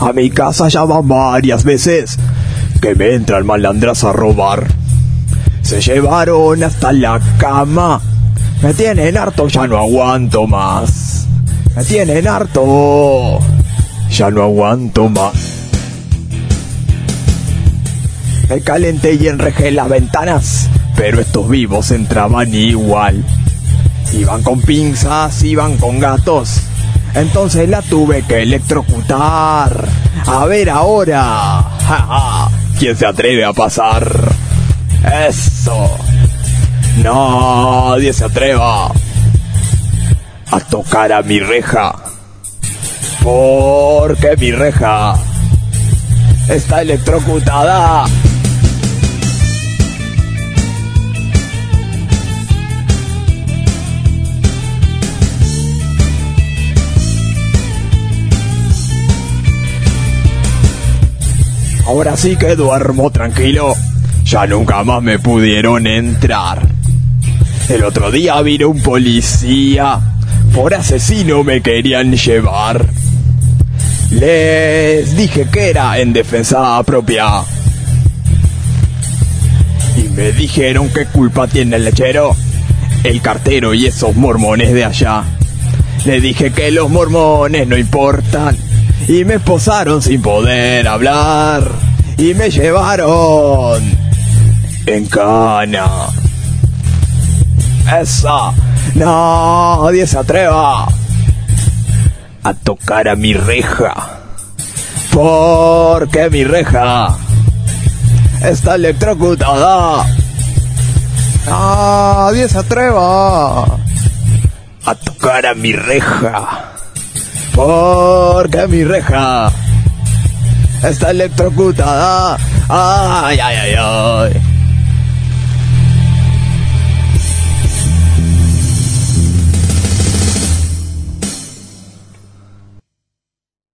A mi casa ya varias veces que me entran malandras a robar. Se llevaron hasta la cama. Me tienen harto, ya no aguanto más. Me tienen harto. Ya no aguanto más. Me calenté y enrejé las ventanas, pero estos vivos entraban igual. Iban con pinzas, iban con gatos. Entonces la tuve que electrocutar. A ver ahora. ¿Quién se atreve a pasar? Eso. Nadie se atreva a tocar a mi reja. Porque mi reja está electrocutada. Ahora sí que duermo tranquilo. Ya nunca más me pudieron entrar. El otro día vino un policía. Por asesino me querían llevar. Les dije que era en defensa propia. Y me dijeron qué culpa tiene el lechero, el cartero y esos mormones de allá. Le dije que los mormones no importan. Y me esposaron sin poder hablar. Y me llevaron en cana. Esa. Nadie se atreva a tocar a mi reja. Porque mi reja está electrocutada. Nadie se atreva a tocar a mi reja. Porque mi reja está electrocutada. Ay, ay, ay, ay.